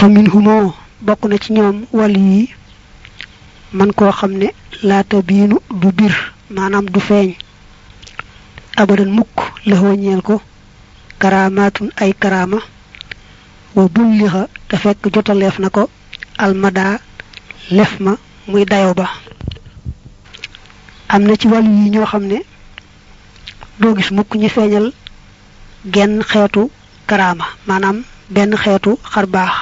fa min humoo bokk na ci ñoom wàllu yi man koo xam ne laata biinu du bir maanaam du feeñ. Abadan mukk la ñeel ko. Karaamaatun ay karaama. Wa bullixa te fekk jotaleef na ko. Almada lef ma muy dayo ba. Am na ci wàllu yi ñoo xam ne doo gis mukk ñi feeñal genn xeetu karaama maanaam benn xeetu xar baax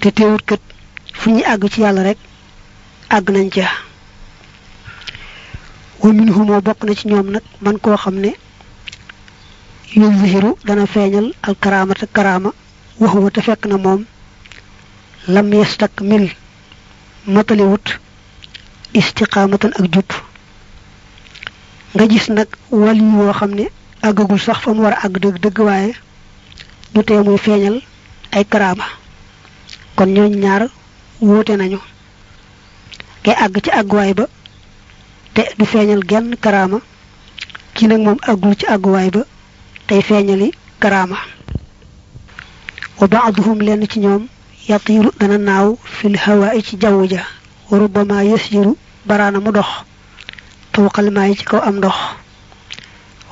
te teewut kët fu ñuy àgg ci yàlla rek àgg nañ ca wa minhumoo bokk na ci ñoom nag man koo xam ne yuzhiru dana feeñal al karaamata karaama waxuwa te fekk na moom lam yastakmil mataliwut istiqaamatan ak jub nga gis nag wàll yi woo xam ne àggagul sax fa mu war àgg dëgg dëgg waaye du tee muy feeñal ay karaama kon ñooñ ñaar wuute nañu. Kay àgg ci àgguwaay ba te du feeñal genn karaama. Ki nag moom àggul ci àgguwaay ba tey feeñali karaama. Wa baaduhum lenn ci ñoom yatiiru dana naaw fil hawaa ci jaww ja. Wa rubbama yasiru baraana mu dox fawqal maayi ci kaw am ndox.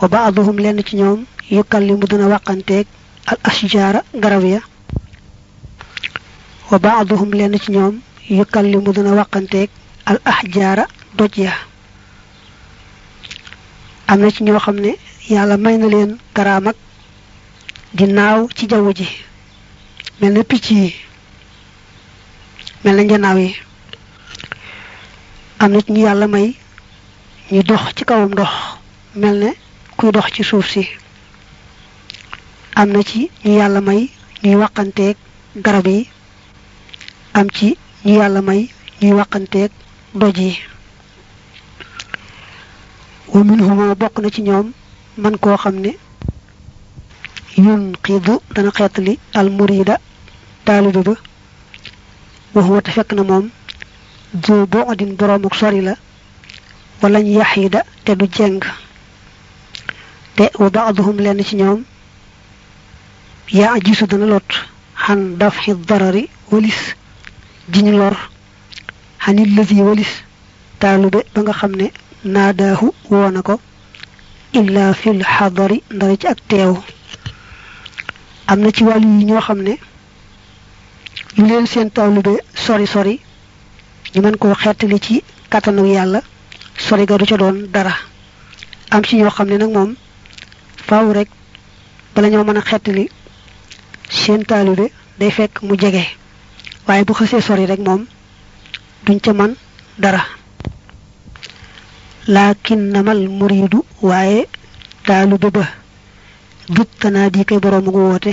Wa baaduhum lenn ci ñoom yukallimu dana waqanteeg al ashjaara garab ya wa baaduhum lenn ci ñoom yukallimu dana waqanteeg al ahjaara doj ya. Am na ci ñoo xam ne yàlla may na leen karaamak di naaw ci jaww ji. Mel na picc yi mel na njanaaw yi. Am na ci ñu yàlla may ñu dox ci kawam ndox mel ne kuy dox ci suuf si. Am na ci ñu yàlla may am ci ñu yàlla may ñuy waqanteeg doj yi. wa minhuma bokk na ci ñoom man koo xam ne yun xiidu dana xeetali al murida taalibe ba waxuwa te fekk na moom jo bo odin boroomuk sori la walañ yaxiida te du jeng. Te wa baaduhum lenn ci ñoom yaa jisu dana lot xan dafxi darari walis jiñ lor. Xanit lësi walis taalibe ba nga xam ne naadaahu woona ko illa fil xadari ndara ci ak teew. Am na ci wàllu yi ñoo xam ne lu leen seen taalube sori sori ñu mën koo xettali ci kàttanu yàlla sori ga du ca doon dara. Am ci ñoo xam ne nag moom faaw rek bala ñoo mën a xettali seen taalube day fekk mu waaye bu xësee sori rek moom duñ ca man dara. Laakinnamal muridu waaye taalube ba dut tanaa di koy boroomu gu woote.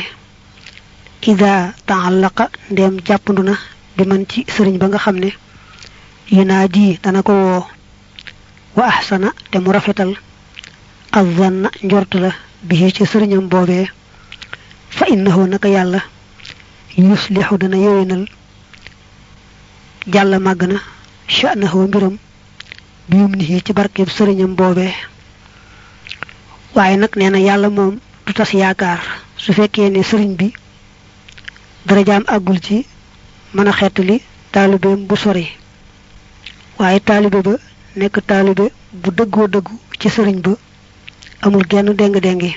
Ida taallaqa ndem jàppandu na bi man ci sëriñ ba nga xam ne yunaa di dana ko woo. Wa ahsana te mu rafetal. Azanna njort la bi ci sëriñam boobee. Fa innahu naka yàlla yuslixu dana yowénal jàlla màgg na sha'nahu mbiram bi yum ni ci barkeb sëriñam boobee. Waaye nag nee na moom du tas yaakaar su fekkee ne sëriñ bi darajaam àggul ci mën a xettali bu sori. Waaye taalibe ba nekk taalibe bu dëggoo dëggu ci sëriñ ba amul genn déng-déngi.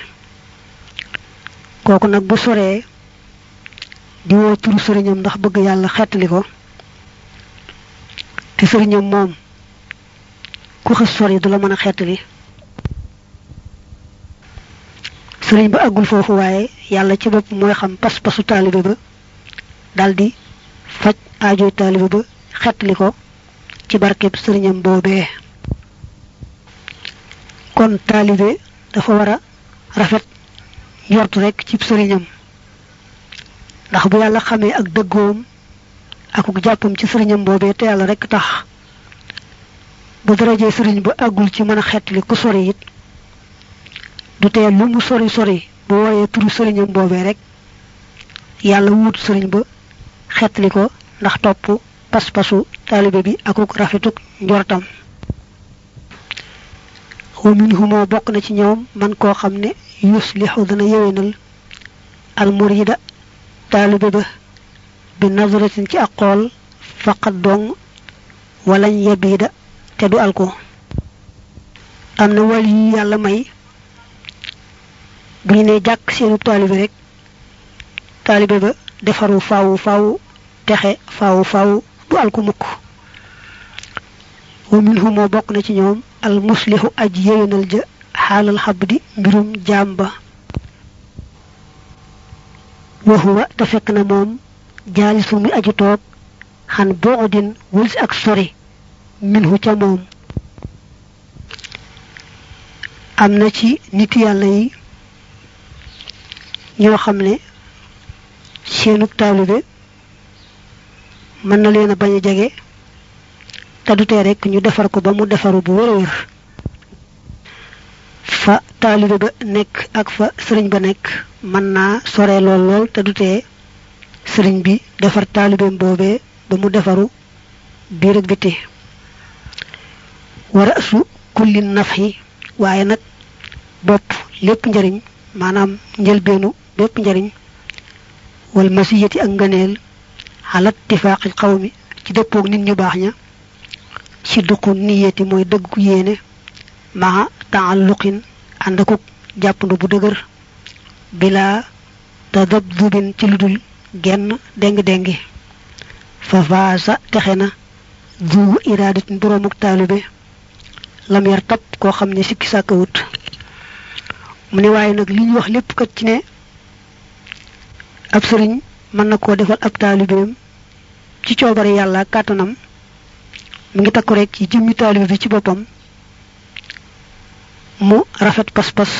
Kooku nag bu soree di woo turu sëriñam ndax bëgg yàlla xettali ko te sëriñam moom. Ku xës sori du la mën a xettali sëriñ ba àggul foofu waaye yàlla ci bopp mooy xam pas-pasu taalibe ba. Daldi faj aajoy taalibe ba xettali ko ci barkeb sëriñam boobee. Kon taalibe dafa war a rafet njortu rekk ci sëriñam. Ndax bu yàlla xamee ak dëggoom akuk jàppam ci sëriñam boobee te yàlla rekk tax. Bu darajee sëriñ ba àggul ci mën a xettali ku sori it du tee lu mu sori sori bu wooyee turu sëriñam boobee rek yàlla wut sëriñ ba xettali ko ndax topp pas-pasu taalibe bi akuk rafetuk njortam. Wa minhumoo bokk na ci ñoom man koo xam ne yuslixu dana yewenal al murida taalibe ba بنظرة تي أقول فقد دون ولن يبيد تدو ألكو. امنا ولي يالا ماي؟ بي ني جاك سينو طالب ريك. طالب با ديفارو فاو فاو تخي فاو فاو دو ألكو موك ومنهم بوكنا سي نيوم المصلح اجيينا الج حال الحبدي بروم جامبا. وهو تفكنا موم jaalisu mi aju toog xan boodin wëls ak sori minhu ca moom. Am na ci nit yàlla yi ñoo xam ne seenu taalibe mën na leen a bañ a jege te du tee rek ñu defar ko ba mu defaru bu wér fa taalibe ba nekk ak fa sëriñ ba nekk mën naa sore lool lool te du sëriñ bi defar taalibeem boobee ba mu defaru biir ak biti war a su kulli naf yi waaye nag bopp lépp njariñ maanaam njëlbeenu bépp njariñ wal masiyati ak ngëneel xalat tifaaqil xawmi ci dëppoog nit ñu baax ña ci duqu niyati mooy dëggu yéene maa taalluqin ànd akuk jàppandu bu dëgër bila tadabdubin ci ludul genn déng-déngi fa faasa texe na du iraadatin boroomuk taalibe lam yar tab koo xam ne sikki sàkkawut mu ne waaye nag li ñu wax lépp kat ci ne ab sëriñ mën na koo defal ab ci coobare yàlla kàttanam mu ngi takku rek ci jëmmi taalibe bi ci boppam mu rafet pas-pas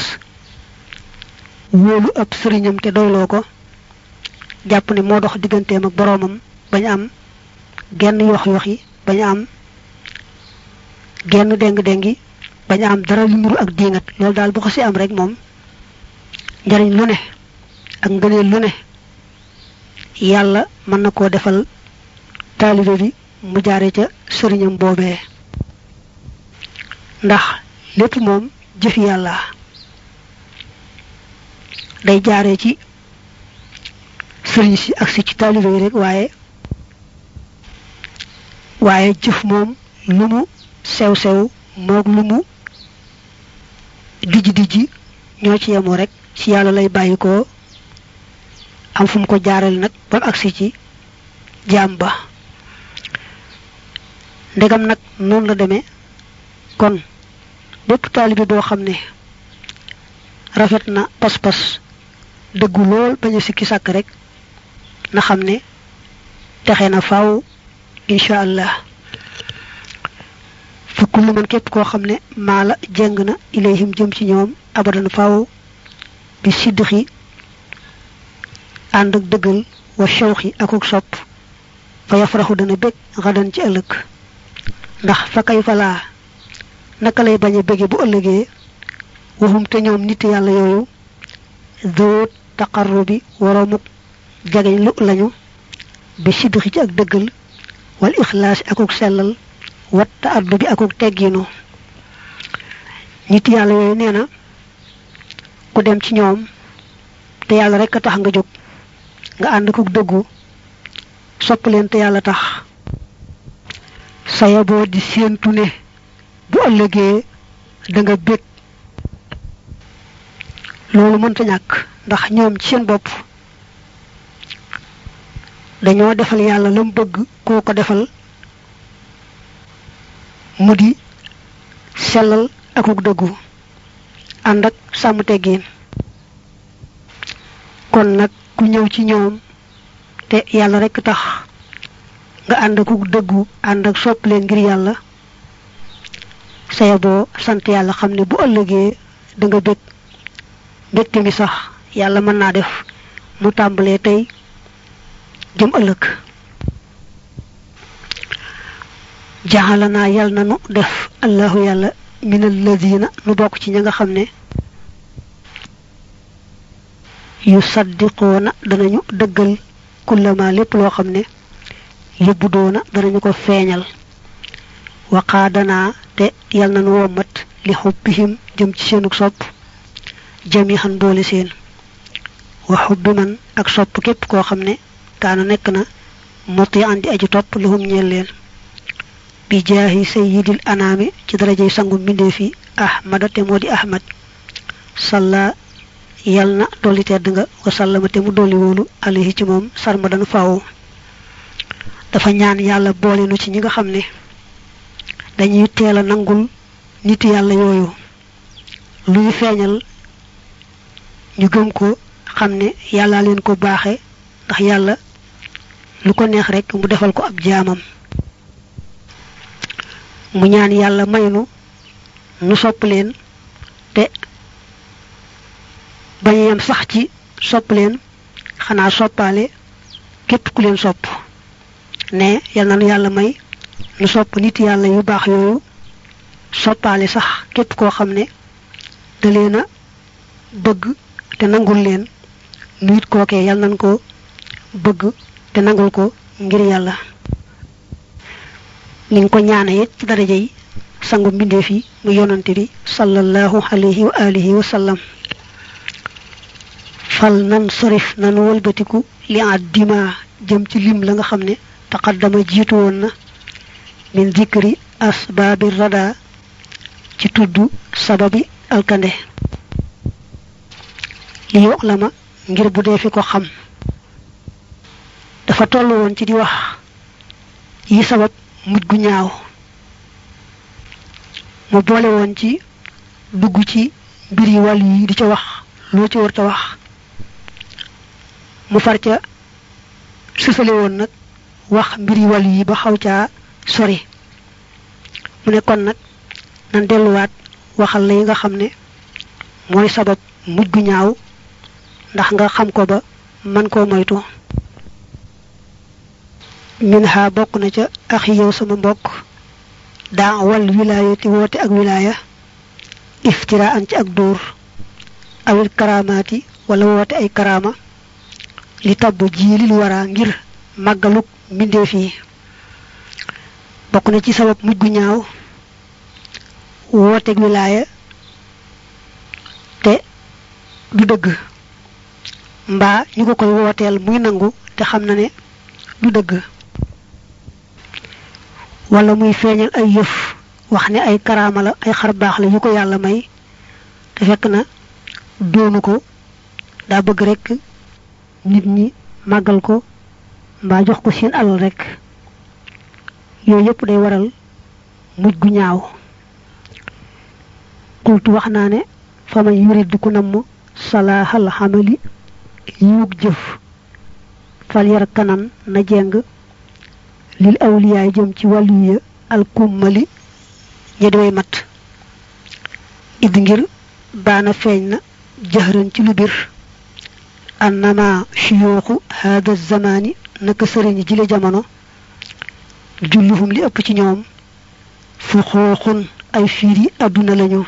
wóolu ab sëriñam te doyloo ko jàpp ne moo dox digganteem ak boroomam bañ am genn yox yoxi bañ am genn déng-déngi bañ am dara lu nuru ak diingat. Loolu daal bu ko si am rek moom njariñ lu ne ak ngëneel lu ne yàlla mën na koo defal taalibe bi mu jaare ca sëriñam boobee. Ndax lépp moom jëfi yàlla day jaare ci sëriñ si ak si ci taalibe rek waaye waaye jëf moom lu sew sew moog lu mu dijj dijji ñoo ci yemoo rek ci yàlla lay ko am fu mu ko jaaral nag ba agsi ci jaam ba. Ndegam nag noonu la demee kon bépp taalibe boo xam ne rafet na pas-pas dëggu lool bañ a sikki sàkk rek na xam ne texe na faaw incha allah fa kullu man képp koo xam ne maala jeng na ilayhim jëm ci ñoom abadan faaw bi siddixi ànd ak dëggal wa shawxi akuk sopp fa yafraxu dana bég xadan ci ëllëg. Ndax fa kay falaa naka lay bañ a bu ëllëgee? Waxum te ñoom nit yàlla yooyu zoot taqarrubi jageñ lu lañu bi siddixi ci ak dëggal wal ixlaasi akuk sellal wat ta addu bi akuk tegginu. Nit yàlla yooyu nee na ku dem ci ñoom te yàlla rek tax nga jóg nga ànd ko dëggu sopp leen te yàlla tax. Saya boo di séentu ne bu ëllëgee da nga bég. Loolu mënta ñàkk ndax ñoom ci seen bopp dañoo defal yàlla lam bëgg koo ko defal mu di sellal akuk dëggu ànd ak sàmm teggiin kon nag ku ñëw ci ñoom te yàlla rekk tax nga ànd akuk dëggu ànd ak sopp leen ngir yàlla saya boo sant yàlla xam bu ëllëgee da nga bég mi sax yàlla mën def mu tàmbalee tey jëm ëllëg jaxalanaa yal na nu def allahu yàlla min alladina nu bokk ci ña nga xam ne yu saddiqoona danañu dëggal kullama lépp loo xam ne yóbbu doona danañu ko feeñal waqaadanaa te yal na nu wommat li xubbihim jëm ci seenug sopp jami xan boole seen wa xubbi man ak sopp képp koo xam ne kaana nekk na moti andi aji topp lahum ñeel leen. Bi jaahi sayyidil anaami ci darajay sangu mbindee fi ahmada te moo di ahmad. Salla yal na dolli tedd nga wa sallama te mu dolli wóolu alayhi ci moom sarmadan faaw. Dafa ñaan yàlla boole nu ci ñi nga xam ne dañuy teel nangul nit yàlla yooyu. Lu ñu feeñal ñu gëm ko xam ne yàlla leen ko baaxe ndax yàlla lu ko neex rek mu defal ko ab jaamam. Mu ñaan yàlla maynu nu sopp leen te bañ yem sax ci sopp leen xanaa soppaale képp ku leen sopp. Ne yal nu yàlla may nu sopp nit yàlla yu baax yooyu soppaale sax képp koo xam ne da leen a bëgg te nangul leen. Nu it kookee yal ko bëgg te nangul ko ngir yàlla. Ni ko ñaane it ci daraja yi sangu mbindeef yi mu yonante bi sallallahu alayhi wa alihi wa sallam. Fal nan sorif nanu wëlbatiku li addima jëm ci lim la nga taqaddama na. Min zikri asbaabi rada ci tudd sababi alkande. Li yoxlama ngir bu dee ko xam dafa toll woon ci di wax yi sabab mujj gu ñaaw. Mu boole woon ci dugg ci mbir yi wàll yi di ca wax loo ci war ta wax. Mu far ca sësale woon nag wax mbir yi wàll yi ba xaw caa sori. Mu ne kon nag nan delluwaat waxal la yi nga xam ne mooy sabab mujj gu ñaaw ndax nga xam ko ba man koo moytu min ha bokk na ca axi yow sama mbokk. Daa wal wilaayati woote ak wilaaya. Iftira an ci ak dóor. Awil karamaati wala woote ay karama li tabb jiilil wara ngir màggaluk mbindeef yi. Bokk na ci sabab mujj gu ñaaw. Te du dëgg. Mbaa ñu ko koy wooteel muy nangu te xam ne du wala muy feeñal ay yëf wax ne ay karaama la ay xar baax la yu ko yàlla may te fekk na doonu ko daa bëgg rek nit ñi màggal ko mbaa jox ko seen alal rek. Yooyu yëpp day waral mujj gu ñaaw. Kultu wax naa ne fa man yurid ku namm salaaxal xamali jëf fal yar na jeng annama shuyuuxu hada zamani naka sëriñ jile jamono julluhum li ëpp ci ñoom fu xooxun ay fiiri àdduna lañu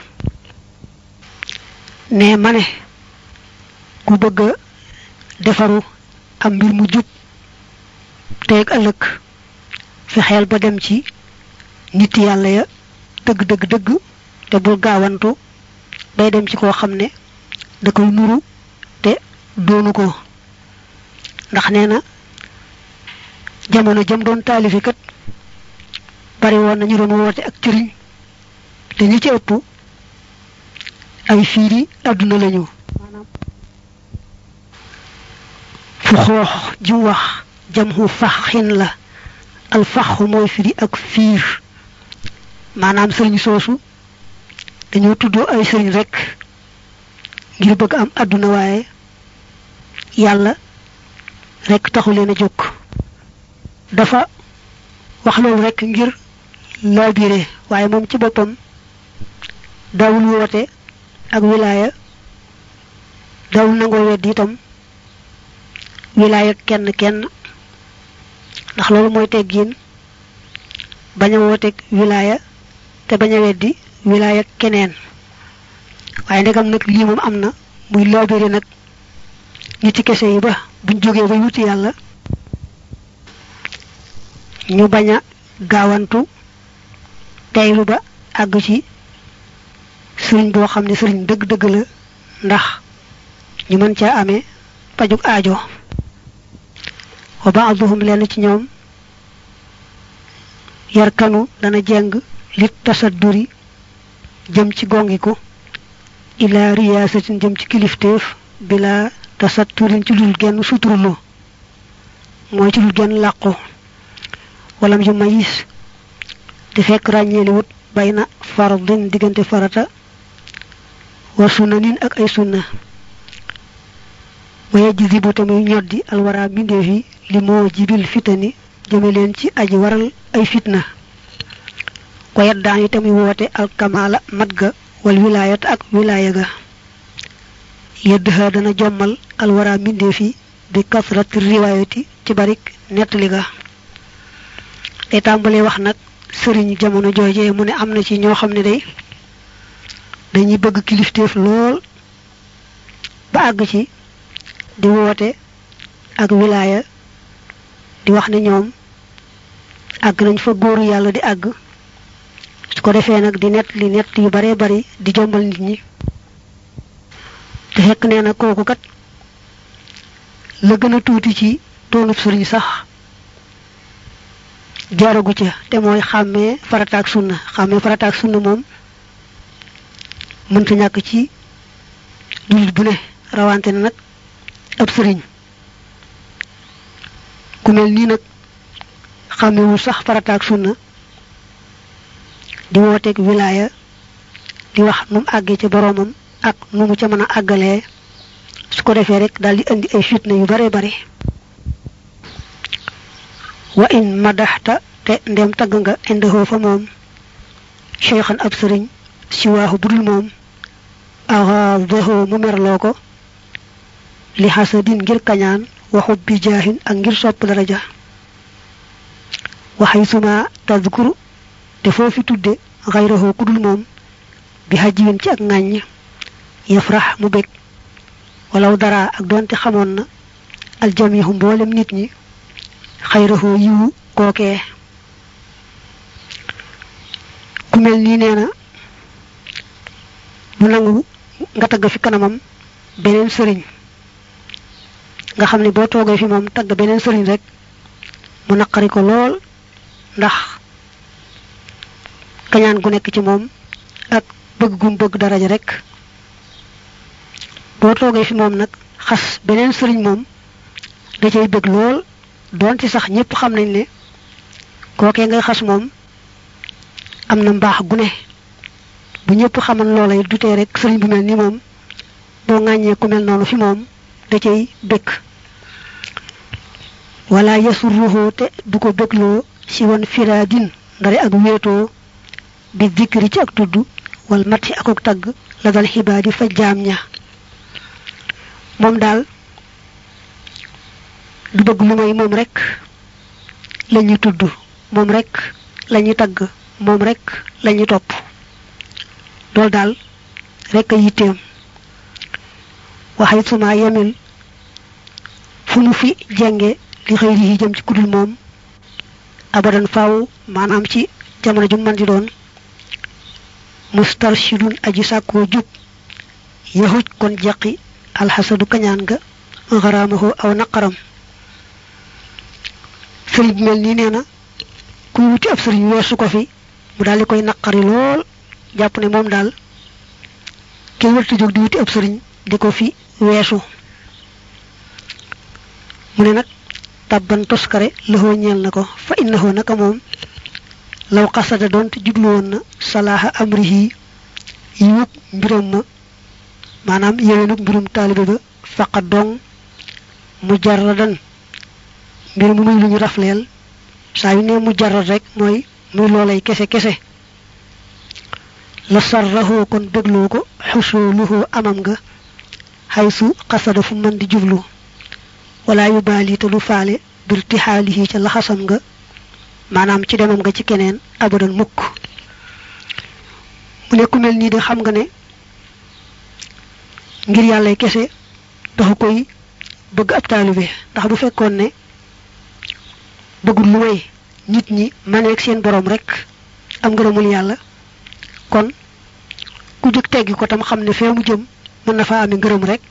ne ma ne ku bëgg a defaru am mbir mu jub teeg ëllëg fexeel ba dem ci nit yàlla ya dëgg dëgg dëgg te bul gaawantu. Bay dem ci koo xam ne da koy nuru te doonu ko. Ndax nee na jamono jëm doon taalifi kat bari woon nañu doon woote ak cëriñ te ñi ci ëpp ay fiiri àdduna lañu. Fu wax jamhu faxin la al faxu mooy firi ak fiir maanaam sëriñ soosu dañoo tuddoo ay sëriñ rek ngir bëgg am àdduna waaye yàlla rek taxu leen a jóg dafa wax loolu rek ngir laabire waaye moom ci boppam dawul woote ak wilaaya dawul nangoo weddi itam wilaaya kenn kenn ndax loolu mooy teggiin bañ a wilaaya te bañ a weddi wilaaya keneen. waaye ndegam nag lii moom am na muy laabire nag ñi ci kese yi ba buñ jógee ba wuti yàlla ñu bañ a gaawantu teylu ba àgg ci sëriñ boo xam ne sëriñ dëgg-dëgg la ndax ñu mën caa amee pajuk aajo wa ba'dhum len ci ñoom. Yarkanu dana jeng lit tasadduri jëm ci gongiku. Ila riyasatin jëm ci kilifteef bila tasatturin ci dul genn suturlu. Mooy ci dul genn làqu. Walam yu mayis di fekk ràññeeli wut bayna fardin diggante farata wa sunanin ak ay sunna. Waye jizibu te muy ñoddi alwara li moo jibil fitani jëme leen ci aji waral ay fitna ko yaddaan yi te muy woote alkamala mat ga wal wilayat ak wilaya ga yeddaha dana jommal alwara bindeef yi bi kasrati riwayati ci barik nettali ga day tàmbalee wax nag sëriñ jamono jooje mu ne am na ci ñoo xam ne day dañuy bëgg kilifteef lool ba àgg ci di woote ak wilaya di wax ne ñoom àgg nañ fa góoru yàlla di àgg. su ko defee nag di nett li nett yu bare bari di jombal nit ñi. te fekk nee na kooku kat la gën a tuuti ci doonub sëriñ sax jaaragu ca te mooy xàmmee farataak sunna. xàmmee farataak sunna moom mënta ñàkk ci jullit bu ne rawante na nag ab sëriñ ku mel nii nag xàmmewul sax farataak sunna di wooteeg wilaaya di wax nu mu àggee ca boroomam ak nu mu ca mën a àggalee su ko defee rek daal di indi ay fitna yu bare bare. Wa in madaxta te ndem tagg nga indahoo fa moom cheikhan ab sëriñ si waaxu budul moom axaadaho mu merloo ko li xasadin ngir kañaan waxub bi jaahin ak ngir sopp daraja. Waxay suma tadkuru te foofi tudde xayraho kudul moom bi xajiwin ci ak ŋàññ yafrax mu bég. Walaw dara ak doonte xamoon na aljamihu mboolem nit ñi xayrahu yiwu kookee ku mel nii nee na du nangu nga tagg fi nga xam ne boo fi moom tagg beneen sëriñ rek mu naqari ko lool ndax kañaan gu nekk ci moom ak bëgg gum bëgg daraja rek. Boo toogee fi moom nag xas beneen sëriñ moom da cay bëgg lool doon ci sax ñëpp xam nañ ne kookee ngay xas moom am na mbaax gu ne. Bu ñëpp xaman loola it dutee rek sëriñ bu mel ni moom boo ŋàññee ku mel noonu fi moom da cay bëgg wala yasurruhu te du ko bëggloo si woon firaadin ndare ak wéetoo bi zikri ci ak tudd wal mati akuk tagg la dal xibaadi fa jaam ña. Moom daal du bëgg lu may moom rek lañuy tudd moom rek lañuy tagg moom rek lañuy topp. Loolu daal rek a yitteem. Waxay suma yemil fu fi jenge li xëy yi jëm ci kudul moom. Abadan faaw maanaam ci jamono ju man di doon. Mustarshidun aji sàkkoo jub. Yahuj kon jaqi alxasadu kañaan ga xaraamahu aw naqaram. Sëriñ mel nii nee na kuy wuti ab sëriñ weesu ko fi mu daal di koy naqari lool jàpp ne moom jóg di wuti ab sëriñ fi mu ne nag tabban toskare lëxoo ñeel na ko. Fa innahu naka moom law xasada doonte jublu woon na salaaha amrihi yiwug mbiram ma maanaam yéwénug mbirum taalibe ba faqa dong mujarradan mbir mu muy lu ñu rafleel. Saa yu ne mujarrad rek mooy muy loolay kese kese. La sarraxoo kon xusuluhu amam nga xaysu xasada fu mën di jublu yu baali te du faale birtixaalihi ca laxasam nga maanaam ci demam nga ci keneen abadan mukk mu ne ku mel nii de xam nga ne ngir yàlla kese dafa koy bëgg ab taalibe ndax bu fekkoon ne bëggul lu may nit ñi maneeg seen borom rek am ngërëmul yàlla kon ku jóg teggi ko tam xam ne fee mu jëm mën na faa amee ngërëm rek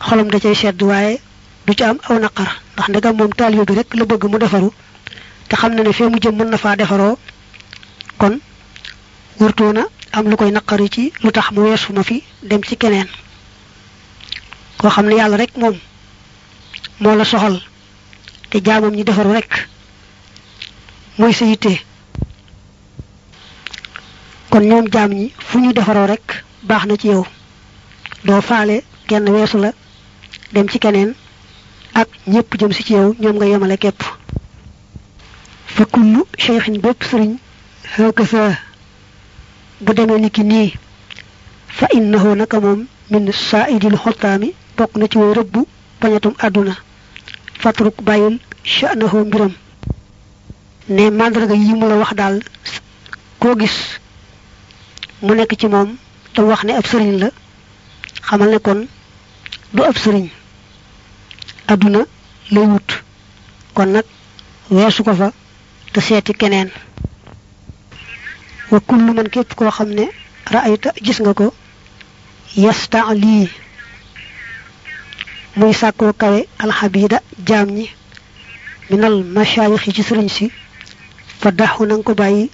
xolam da cay sedd waaye du ci am aw naqar ndax ndegam moom taalibe bi rek la bëgg mu defaru te xam na ne fee mu jëm mën na faa defaroo kon wërtoona am lu koy naqari ci lu tax mu weesu ma fi dem ci keneen koo xam ne yàlla rek moom moo la soxal te jaamam ñi defaru rek mooy sa kon ñoom jaam ñi fu ñu defaroo rek baax na ci yow doo faale kenn weesu la dem ci keneen ak ñépp jëm ci yow ñoom nga yemale képp. Fa kullu cheikhin bépp sëriñ hëkasa bu demee ni fa innahu naka min saaidil xottaami bokk na ci way rëbbu pañatum àdduna. Fatruk bàyyil sha'nahu mbiram. Ne màndarga yi mu la wax daal koo gis mu nekk ci moom te wax ne ab sëriñ la xamal ne kon du ab sëriñ àdduna lay wut. Kon nag weesu ko fa te seeti keneen. Wa kullu man képp koo xam ne ra'ayta gis nga ko yasta lii. Muy sàkkoo kawe alxabida jaam minal mashayix yi ci sëriñ si fa nanga ko bàyyi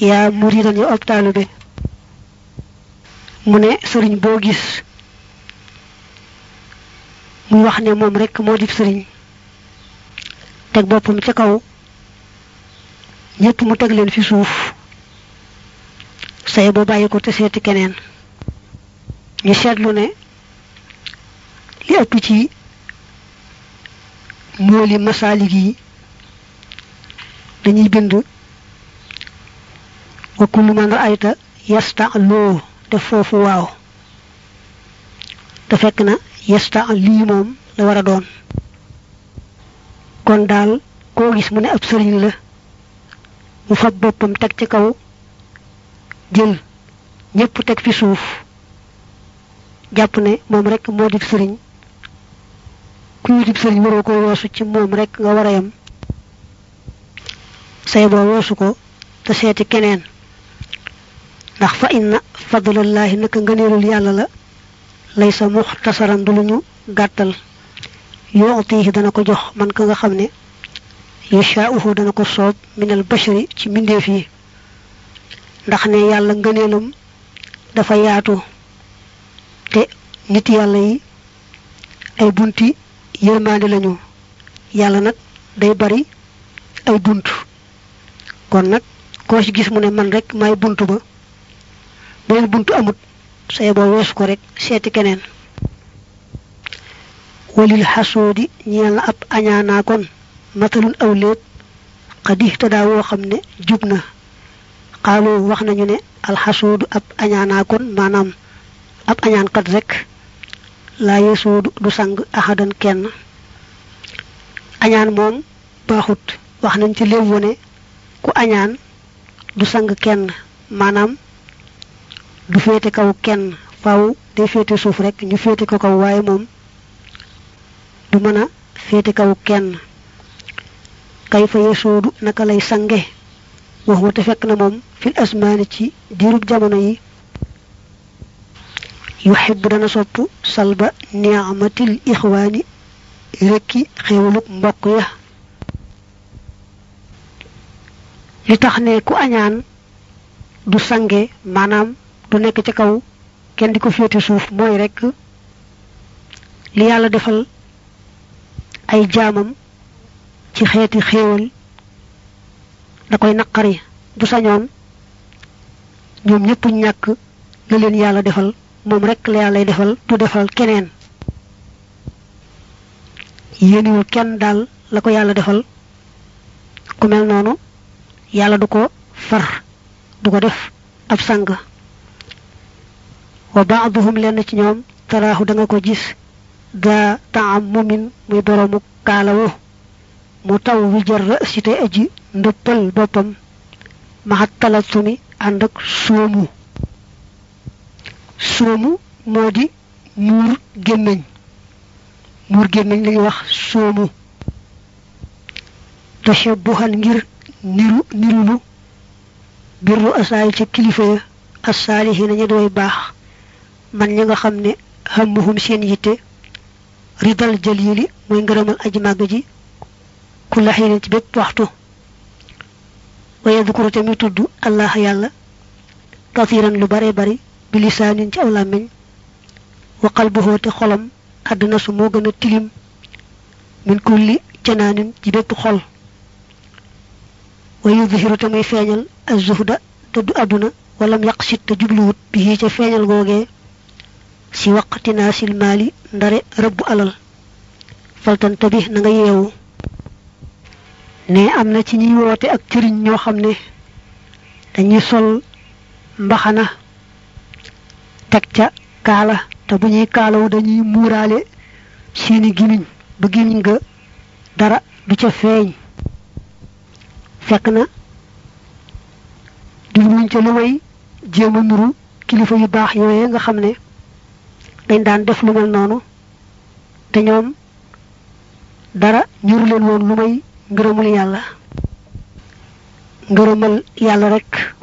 yaa muridan ya ob taalibe. Mu ne boo gis muy wax ne moom rekk moo di sëriñ. teg boppam ca kaw. ñépp mu teg leen fi suuf. say boo bàyyi ko te seeti keneen. ñu seetlu ne li ëpp ci mooli masaalik yi dañuy bind. wa kullu man ra'ayta yasta loo def foofu waaw. te fekk na yesta lii moom la war a doon. Kon daal koo gis mu ne ab sëriñ la mu fab boppam teg ci kaw jël ñépp teg fi suuf jàpp ne moom rek moo di sëriñ. Kuy di sëriñ waroo ko weesu ci moom rek nga war a yem. Say boo weesu ko te seeti keneen. Ndax fa inna fadlallahi naka ngëneelul yàlla la lay sa muxtasaran du lu ñu gàttal yuutihi dana ko jox man ka nga xam ne yashaa'uhu dana ko soob minal bashari ci mbindeef yi ndax ne yàlla ngëneelam dafa yaatu te nit yàlla yi ay bunti yërmaande lañu yàlla nag day bari ay bunt kon nag koo ci gis mu ne man rek may bunt ba beneen buntu amut say boo weesu ko rek seeti keneen walil xasoodi ñeel ab añaanaa kon matalun aw léet xadix te daa woo xam ne jub na xaaloo wax nañu ne alxasoodu ab añaanaa kon maanaam ab añaankat rek laa yesoodu du sang ahadan kenn añaan moom baaxut. Wax nañ ci léeb wone ku añaan du sang kenn maanaam du féete kaw kenn faaw day féete suuf rek ñu féete ko kaw waaye moom du mën a féete kaw kenn. Kay fa yesoodu naka lay sange? Wax wa te fekk na moom fil asmaani ci diirub jamono yi. Yuhibbu dana sopp salba ni'matil ixwaani rekki xéewaluk mbokk ya. Li tax ne ku añaan du sange maanaam du nekk ca kaw kenn di ko féete suuf mooy rekk li yàlla defal ay jaamam ci xeeti xéewal da koy naqari. Bu sañoon ñoom ñëpp ñàkk la leen yàlla defal moom rekk la yàllay defal du defal keneen. Yéeniwul kenn daal la ko yàlla defal. Ku mel noonu yàlla du ko far du ko def ab wa baaduhum lenn ci ñoom taraaxu da nga ko gis daa taam mumin muy boroomu kaalawo mu taw wi jar si tey aji ndëppal boppam maxat talatumi ànd ak soomu di muur gémmiñ. Muur lañuy wax soomu tashabuhan ngir niru nirulu birru asaay ca kilifa ya assaalihiina ña doy baax man ña nga xam ne seen yitte ridal jalili mooy ngërëmal aji màgg ji ku xiinin ci bépp waxtu wa yadkuru te muy tudd allah yàlla kathiran lu bare bari bi lisaanin ci aw làmmiñ wa qalbuhu te xolam àddina su moo gën a tilim min kulli janaanin ci bépp xol wa yudhiru te muy feeñal az-zuhda dëddu àdduna walam yaqsit te jubluwut bi ca feeñal si waqtinaa sil maali ndare rëbb alal. Faltanta bi na nga yeewu. Ne am na ci ñiy woote ak cëriñ ñoo xam ne dañuy sol mbaxana teg ca kaala te bu ñuy kaalawu dañuy muuraale seeni gimiñ ba gimiñ ga dara du ca feeñ. Fekk na jubluñ ca lu may jéem a nuru kilifa yu yooye nga xam ne dañ daan def lu mel noonu te ñoom dara ñuru leen woon lu may ngërëmul yàlla. Ngërëmal yàlla rek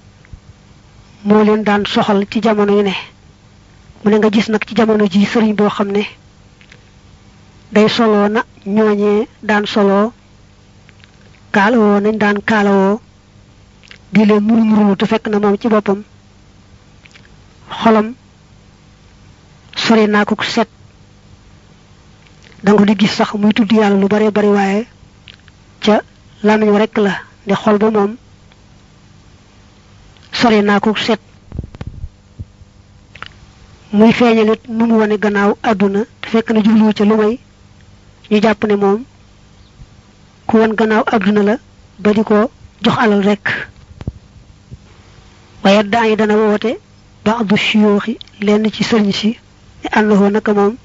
moo leen daan soxal ci jamono yu ne. Mu ne nga gis nag ci jamono ji sëriñ boo xam ne day soloo na ñooñee daan soloo kaalawoo nañ daan kaalawoo di leen muru murulu te fekk na moom ci boppam xolam sori naa ko set. Danga di gis sax muy tudd yàlla lu bare bari waaye ca làmmiñ wa rekk la ndi xol ba moom sori naa ko set. Muy feeñalit nu mu wane gannaaw àdduna te fekk na jubluwu ca lu may ñu jàpp ne moom ku won gannaaw àdduna la ba di ko jox alal rekk. Waaye daa yi dana woote baadu siyooxi lenn ci sëriñ si ne àndahoo naka moom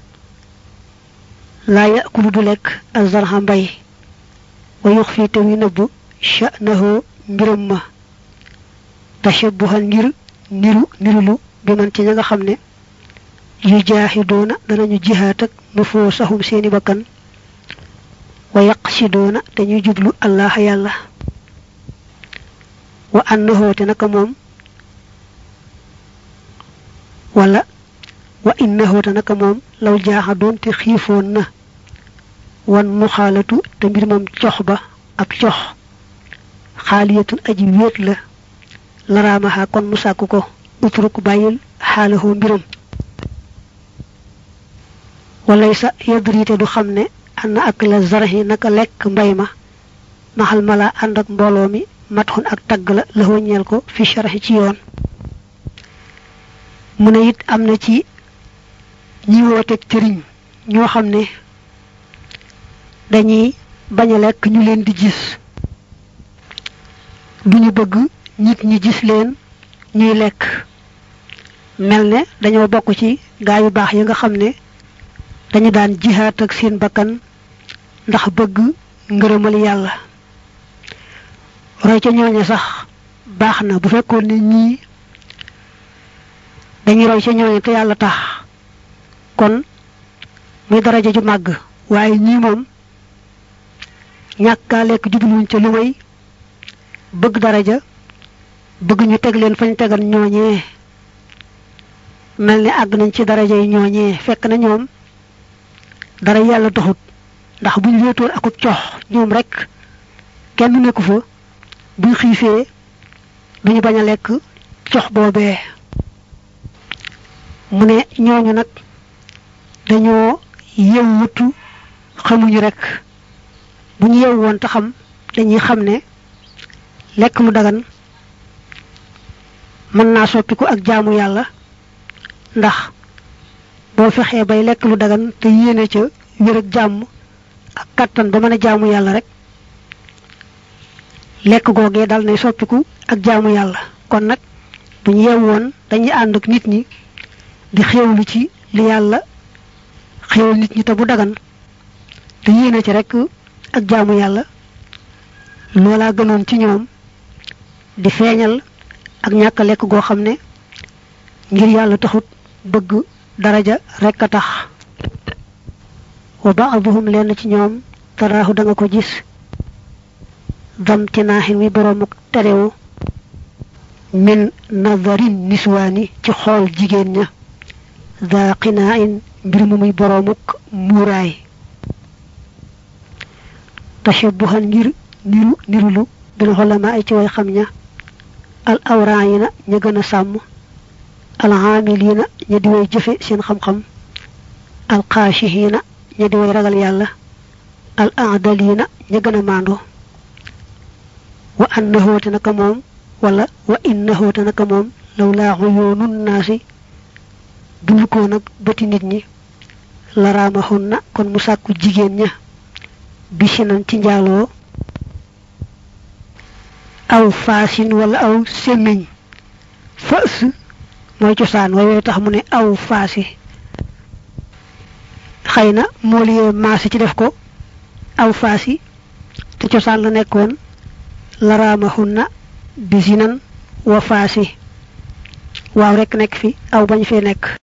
laa yakulu du lekk azarha mbay wa yux fii te wi nëbb sha'nahoo mbiram ma tashabuhan ngir niru nirulu bi man ci ña nga xam ne yu jaaxidoona danañu jihaat ak nu foo saxum seeni bakkan wa yaqsidoona dañuy jublu allah yàlla wa annahoo te naka moom wala وإنه تنك موم لو جاه دون تخيفون. والمخالة تمير موم جحبة أب جح. خالية أجيبيت له. لرامها كون مساكوكو اترك بايل حاله ميرم. وليس يدري تدو خمني أن أكل الزره نك لك مبايما محل ملا عندك مبولومي. matxun ak taggal la ho ñeel ko fi sharh ci yoon mune yit amna ñi wooteeg cëriñ ñoo xam ne dañuy bañ a ñu leen di gis. Duñu bëgg nit ñi gis leen ñuy lekk. Mel ne dañoo bokk ci gaa yu baax yi nga xam ne dañu daan jihaat ak seen bakkan ndax bëgg ngërëmal yàlla. Roy ca ñooñe sax baax na bu fekkoon ne ñii dañuy roy ca ñooñe te yàlla tax kon muy daraja ju màgg waaye ñii moom ñàkkaa lekk jubluwuñ ca lu may bëgg daraja bëgg ñu teg leen fañ tegal ñooñee. Mel ni àgg nañ ci daraja yi ñooñee fekk na ñoom dara yàlla doxut ndax buñ wéetoon akub cox ñoom rek kenn nekku fa buñ xiifee duñu bañ a dañoo yew wutu xamuñu rek. Bu ñu yew woon te xam dañuy xam ne lekk lu dagan mën naa soppiku ak jaamu yàlla. Ndax boo fexee bay lekk lu dagan te yéene ca wér ak jàmm ak kattan ba mën a jaamu yàlla rek lekk googee dal nay soppiku ak jaamu yàlla. Kon nag bu ñu yew woon dañuy ànd ak nit ñi di xéewlu ci li yàlla xéewal nit ñi te bu dagan te yéene ci rek ak jaamu yàlla loolaa gënoon ci ñoom di feeñal ak ñàkk lekk goo xam ngir yàlla taxut bëgg daraja rekk a tax. Wa baaduhum lenn ci ñoom taraahu da nga ko gis dam ci naaxin wi boroomuk terewu min nadarin niswaani ci xool jigéen ña ذا قناء mbir mu muy boromuk muuraay tashabbuhan ngir niru nirulu bil xolama ay ci way xam ña al awraayina ña gën a sàmm al aamiliina ña di way jëfe seen xam-xam al xaashihiina ña di way ragal yàlla al aadaliina ña gën a maandoo wa annahu te naka moom wala wa innahu te naka moom law laa xuyoonun naasi dul ko nag bëti nit ñi. Laraamahun na kon mu sàkku jigéen ña. Bisinan ci njaaloo. Aw faasin wala aw semmiñ fas mooy cosaan way tax mu ne aw faasi. Xëy na moo liyee maasi ci def ko. Aw faasi te cosaan la nekkoon. Laraamahunna bisinan wa faasi. Waaw rek nekk fi aw bañ nekk